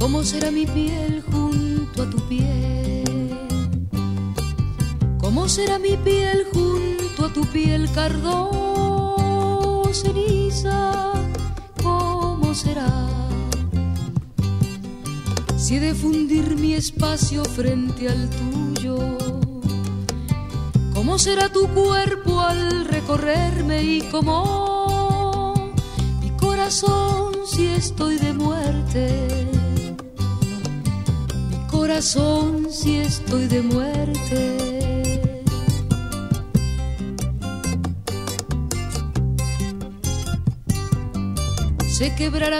کم سر مپل خون تم سر P L خون تیل کراسل تجرا تر پل رے کرما سنس لوکے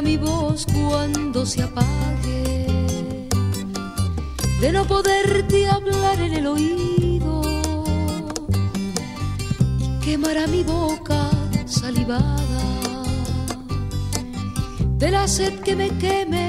مرامی بوکا سلی باد کے میں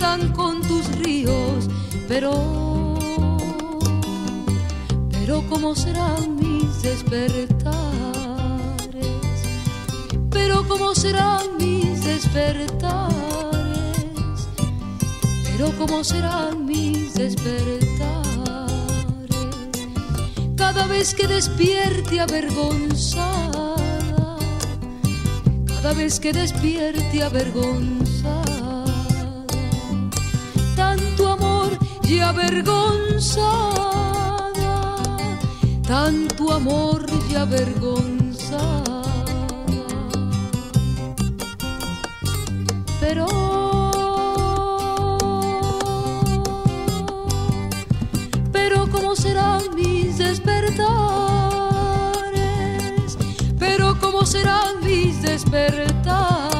تن کون دوسری موسر تار پیرو کم سر جس پر تار پھر موسر جسبر تارا بیس کے برگون سا گون جن مور جرگون سا پیرو کون سے رام موسر آگی جس پرتا